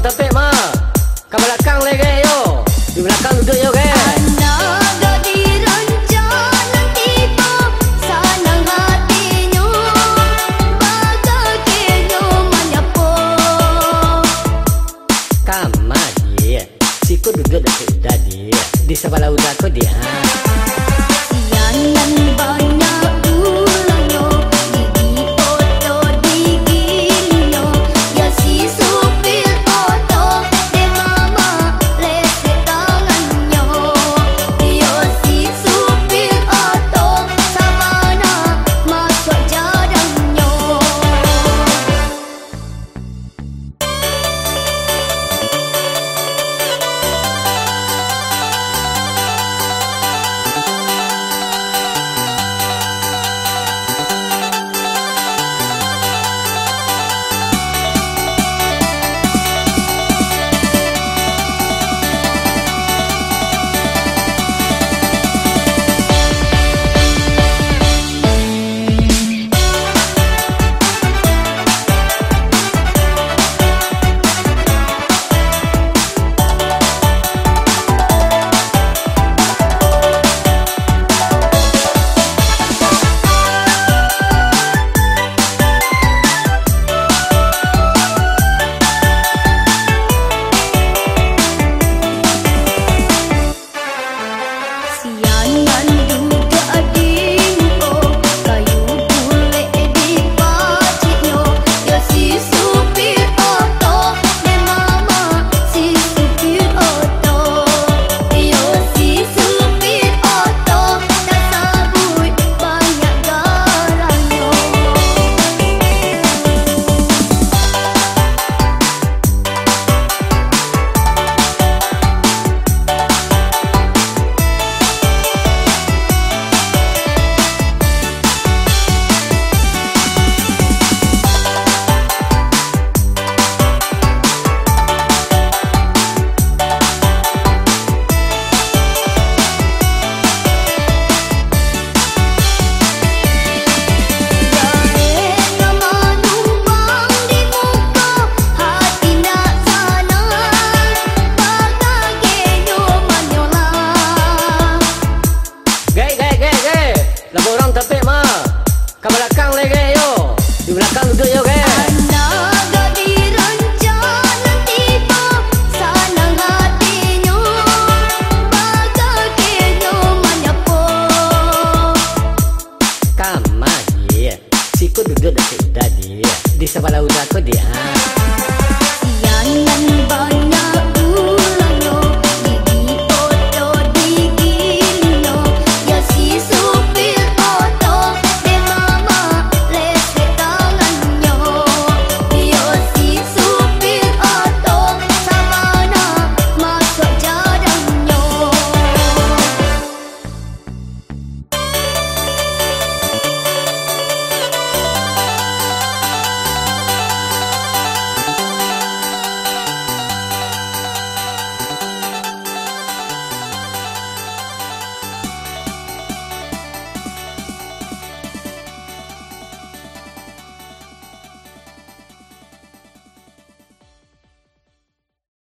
tá bem sudah sudah dia di sebelah udah aku dia.